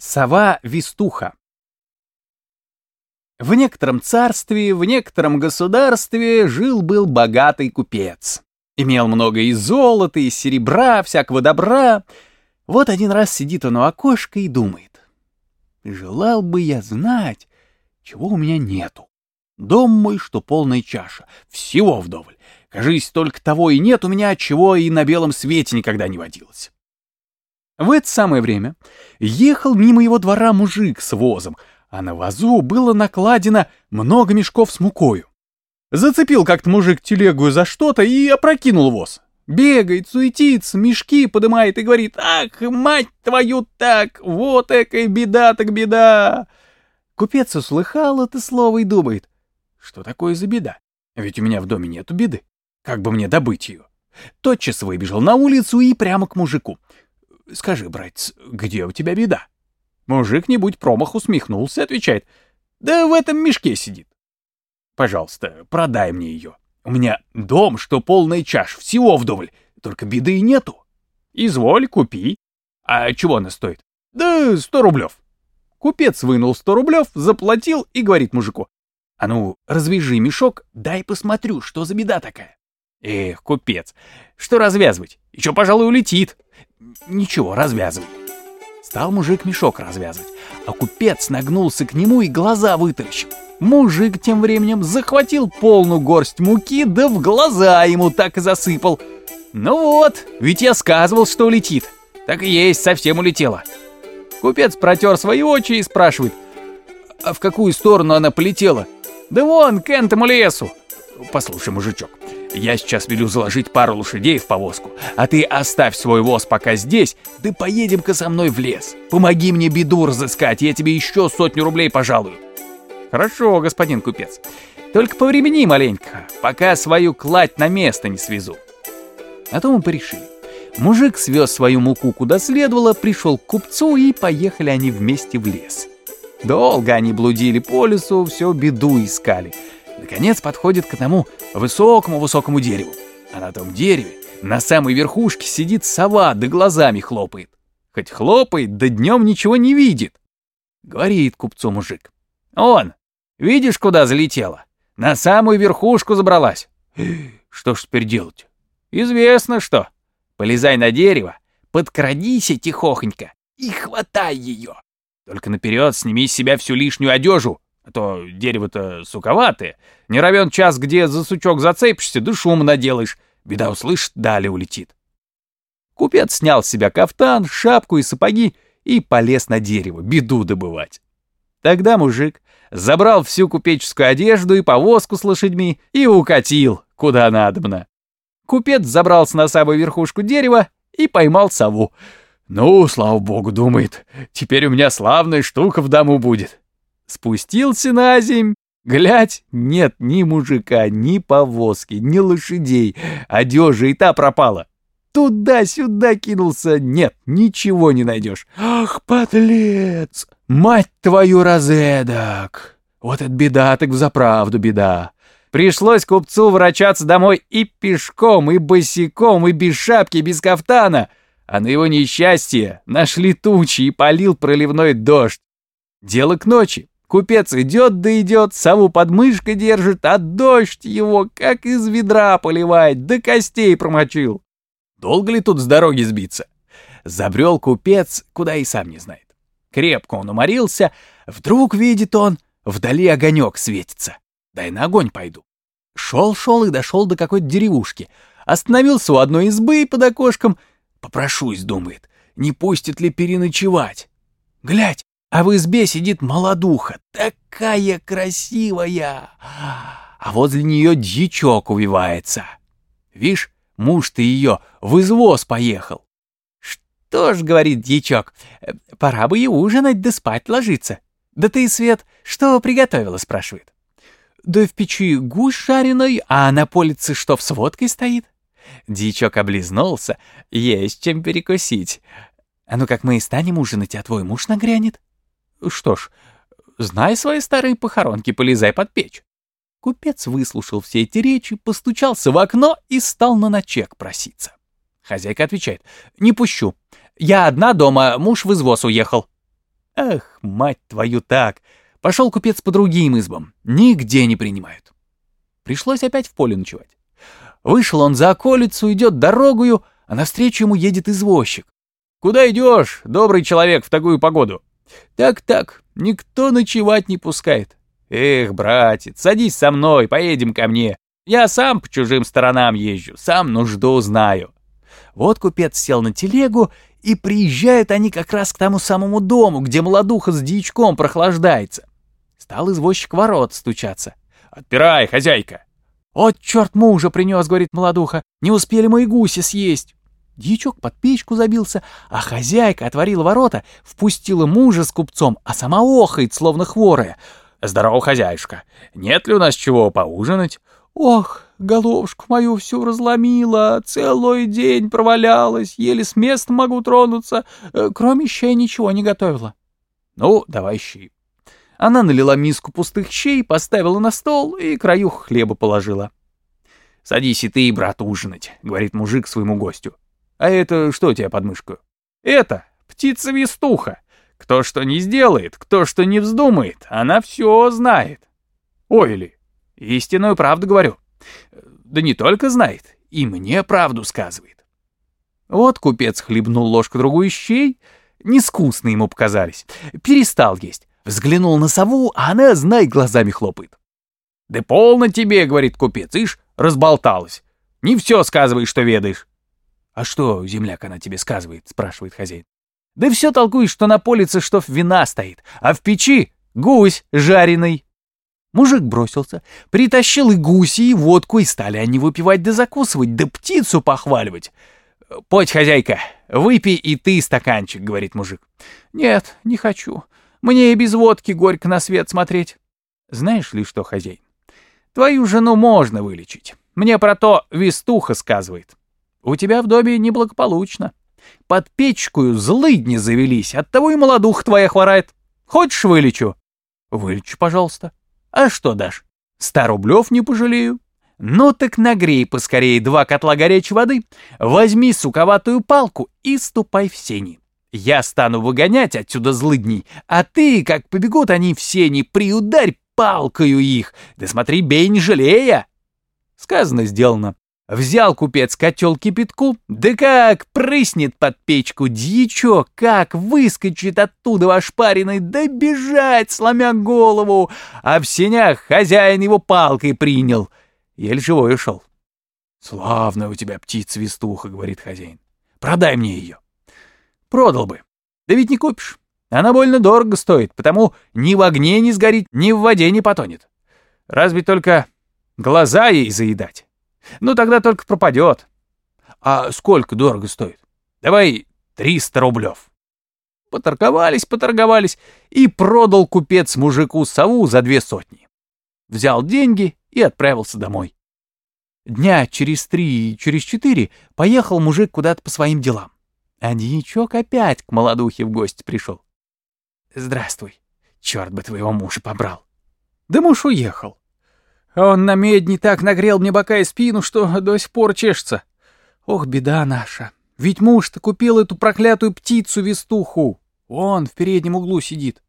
Сова-вестуха В некотором царстве, в некотором государстве жил-был богатый купец. Имел много и золота, и серебра, всякого добра. Вот один раз сидит он у окошка и думает. Желал бы я знать, чего у меня нету. Дом мой, что полная чаша, всего вдоволь. Кажись, только того и нет у меня, чего и на белом свете никогда не водилось. В это самое время ехал мимо его двора мужик с возом, а на возу было накладено много мешков с мукою. Зацепил как-то мужик телегу за что-то и опрокинул воз. Бегает, суетится, мешки подымает и говорит, «Ах, мать твою так, вот экая беда так беда!» Купец услыхал это слово и думает, что такое за беда? Ведь у меня в доме нету беды. Как бы мне добыть ее? Тотчас выбежал на улицу и прямо к мужику. Скажи, братец, где у тебя беда? Мужик, не будь промах, усмехнулся, отвечает. Да в этом мешке сидит. Пожалуйста, продай мне ее. У меня дом, что полная чаш, всего вдоволь, только беды и нету. Изволь, купи. А чего она стоит? Да сто рублев. Купец вынул сто рублев, заплатил и говорит мужику. А ну, развяжи мешок, дай посмотрю, что за беда такая. Эх, купец, что развязывать? Еще, пожалуй, улетит. Ничего, развязывай. Стал мужик мешок развязывать, а купец нагнулся к нему и глаза вытаращил. Мужик тем временем захватил полную горсть муки, да в глаза ему так и засыпал. Ну вот, ведь я сказывал, что улетит. Так и есть, совсем улетела. Купец протер свои очи и спрашивает, а в какую сторону она полетела? Да вон, к этому лесу. Послушай, мужичок, я сейчас велю заложить пару лошадей в повозку, а ты оставь свой воз пока здесь, да поедем-ка со мной в лес. Помоги мне беду разыскать, я тебе еще сотню рублей пожалую. Хорошо, господин купец. Только повремени маленько, пока свою кладь на место не свезу. А то мы порешили. Мужик свез свою муку куда следовало, пришел к купцу, и поехали они вместе в лес. Долго они блудили по лесу, все беду искали — Наконец подходит к одному высокому-высокому дереву. А на том дереве, на самой верхушке, сидит сова, да глазами хлопает. Хоть хлопает, да днем ничего не видит. Говорит купцу мужик. Он, видишь, куда залетела? На самую верхушку забралась. Что ж теперь делать? Известно что. Полезай на дерево, подкрадись тихохонько и хватай ее. Только наперед сними с себя всю лишнюю одежу, а то дерево-то суковатое. Не равен час, где за сучок зацепишься, да шум наделаешь. Беда услышит, далее улетит. Купец снял с себя кафтан, шапку и сапоги и полез на дерево, беду добывать. Тогда мужик забрал всю купеческую одежду и повозку с лошадьми и укатил, куда надобно. Купец забрался на самую верхушку дерева и поймал сову. «Ну, слава богу, — думает, — теперь у меня славная штука в дому будет. Спустился на земь, глядь, нет ни мужика, ни повозки, ни лошадей, одежа и та пропала. Туда-сюда кинулся, нет, ничего не найдешь. Ах, подлец! Мать твою разэдак! Вот это беда, так взаправду беда. Пришлось купцу врачаться домой и пешком, и босиком, и без шапки, без кафтана. А на его несчастье нашли тучи и полил проливной дождь. Дело к ночи. Купец идет да идет, сову под мышкой держит, а дождь его как из ведра поливает, до костей промочил. Долго ли тут с дороги сбиться? Забрел купец, куда и сам не знает. Крепко он уморился, вдруг видит он, вдали огонек светится. Дай на огонь пойду. Шел-шел и дошел до какой-то деревушки. Остановился у одной избы под окошком. Попрошусь, думает, не пустит ли переночевать. Глядь, а в избе сидит молодуха, такая красивая, а возле нее дьячок увивается. Вишь, муж-то ее в извоз поехал. Что ж, говорит дьячок, пора бы и ужинать да спать ложиться. Да ты, Свет, что приготовила, спрашивает. Да в печи гусь жареный, а на полице что в сводкой стоит? Дьячок облизнулся, есть чем перекусить. А ну как мы и станем ужинать, а твой муж нагрянет? Что ж, знай свои старые похоронки, полезай под печь. Купец выслушал все эти речи, постучался в окно и стал на ночек проситься. Хозяйка отвечает, не пущу. Я одна дома, муж в извоз уехал. Ах, мать твою так! Пошел купец по другим избам. Нигде не принимают. Пришлось опять в поле ночевать. Вышел он за околицу, идет дорогую, а навстречу ему едет извозчик. «Куда идешь, добрый человек, в такую погоду?» «Так-так, никто ночевать не пускает». «Эх, братец, садись со мной, поедем ко мне. Я сам по чужим сторонам езжу, сам нужду знаю». Вот купец сел на телегу, и приезжают они как раз к тому самому дому, где молодуха с дичком прохлаждается. Стал извозчик ворот стучаться. «Отпирай, хозяйка!» «От черт мужа принес, — говорит молодуха, — не успели мои гуси съесть». Дьячок под печку забился, а хозяйка отворила ворота, впустила мужа с купцом, а сама охает, словно хворая. «Здорово, хозяюшка, нет ли у нас чего поужинать?» «Ох, головушку мою всю разломила, целый день провалялась, еле с места могу тронуться, э, кроме щей ничего не готовила». «Ну, давай щи». Она налила миску пустых щей, поставила на стол и краю хлеба положила. «Садись и ты, брат, ужинать», — говорит мужик своему гостю. «А это что у тебя под мышкой?» «Это птица-вестуха. Кто что не сделает, кто что не вздумает, она все знает». «Ой ли, истинную правду говорю. Да не только знает, и мне правду сказывает». Вот купец хлебнул ложку-другую щей, нескусные ему показались, перестал есть, Взглянул на сову, а она, знай, глазами хлопает. «Да полно тебе, — говорит купец, — ишь, разболталась. Не все сказывай, что ведаешь». «А что, земляк, она тебе сказывает?» — спрашивает хозяин. «Да все толкуешь, что на полице штоф вина стоит, а в печи гусь жареный». Мужик бросился, притащил и гуси, и водку, и стали они выпивать да закусывать, да птицу похваливать. «Подь, хозяйка, выпей и ты стаканчик», — говорит мужик. «Нет, не хочу. Мне и без водки горько на свет смотреть. Знаешь ли что, хозяин? Твою жену можно вылечить. Мне про то Вестуха сказывает. У тебя в доме неблагополучно. Под печкою злыдни завелись, оттого и молодуха твоя хворает. Хочешь вылечу? Вылечу, пожалуйста. А что дашь? Ста рублев не пожалею. Ну так нагрей поскорее два котла горячей воды, возьми суковатую палку и ступай в сени. Я стану выгонять отсюда злыдней, а ты, как побегут они все, не приударь палкою их, да смотри, бей не жалея. Сказано, сделано. Взял купец котел кипятку, да как прыснет под печку дьячок, как выскочит оттуда ваш пареный, да бежать, сломя голову, а в сенях хозяин его палкой принял. Еле живой ушел. «Славная у тебя птица-вестуха», — говорит хозяин. «Продай мне ее». Продал бы. Да ведь не купишь. Она больно дорого стоит, потому ни в огне не сгорит, ни в воде не потонет. Разве только глаза ей заедать. Ну, тогда только пропадет. А сколько дорого стоит? Давай 300 рублев. Поторговались, поторговались, и продал купец мужику сову за две сотни. Взял деньги и отправился домой. Дня через три, через четыре поехал мужик куда-то по своим делам. А дьячок опять к молодухе в гости пришел. «Здравствуй. Черт бы твоего мужа побрал». Да муж уехал. Он на медне так нагрел мне бока и спину, что до сих пор чешется. Ох, беда наша. Ведь муж-то купил эту проклятую птицу-вестуху. Он в переднем углу сидит.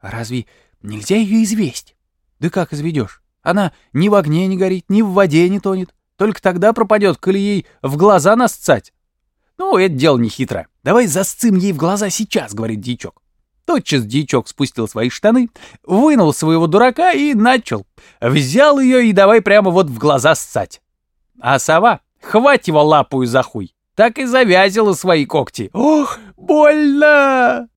А разве нельзя ее известь? Да как изведешь? Она ни в огне не горит, ни в воде не тонет. Только тогда пропадет, коли ей в глаза насцать. «Ну, это дело не хитро. Давай засцим ей в глаза сейчас», — говорит дьячок. Тотчас дьячок спустил свои штаны, вынул своего дурака и начал. Взял ее и давай прямо вот в глаза ссать. А сова, хвать его лапую за хуй, так и завязила свои когти. «Ох, больно!»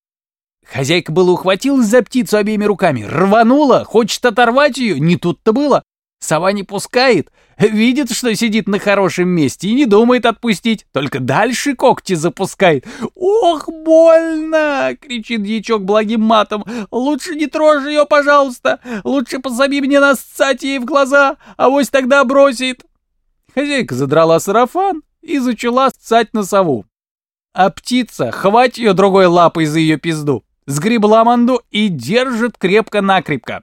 Хозяйка было ухватилась за птицу обеими руками, рванула, хочет оторвать ее, не тут-то было. Сова не пускает, видит, что сидит на хорошем месте и не думает отпустить, только дальше когти запускает. «Ох, больно!» — кричит дьячок благим матом. «Лучше не трожь ее, пожалуйста! Лучше позови мне нассать ей в глаза, а вось тогда бросит!» Хозяйка задрала сарафан и зачала ссать на сову. А птица, хвать ее другой лапой за ее пизду, сгребла манду и держит крепко-накрепко.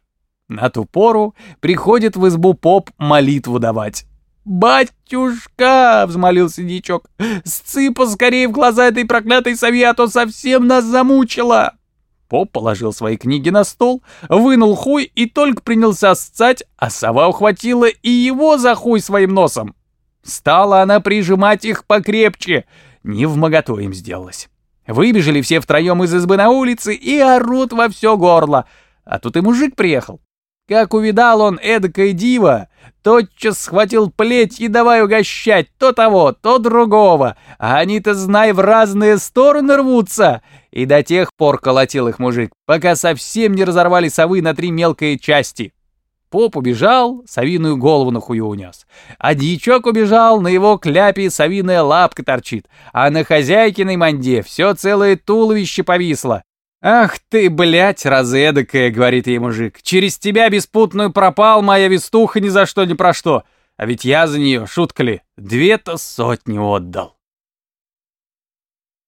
На ту пору приходит в избу поп молитву давать. «Батюшка!» — взмолился дичок. «Сци поскорее в глаза этой проклятой сове, а то совсем нас замучила!» Поп положил свои книги на стол, вынул хуй и только принялся ссать, а сова ухватила и его за хуй своим носом. Стала она прижимать их покрепче, не в моготу им сделалось. Выбежали все втроем из избы на улице и орут во все горло, а тут и мужик приехал. Как увидал он эдакое диво, тотчас схватил плеть и давай угощать то того, то другого, а они-то, знай, в разные стороны рвутся. И до тех пор колотил их мужик, пока совсем не разорвали совы на три мелкие части. Поп убежал, совиную голову на хую унес. А дьячок убежал, на его кляпе совиная лапка торчит, а на хозяйкиной манде все целое туловище повисло. «Ах ты, блядь, разэдакая», — говорит ей мужик, «через тебя беспутную пропал моя вестуха ни за что ни про что, а ведь я за нее, шутка ли, две-то сотни отдал».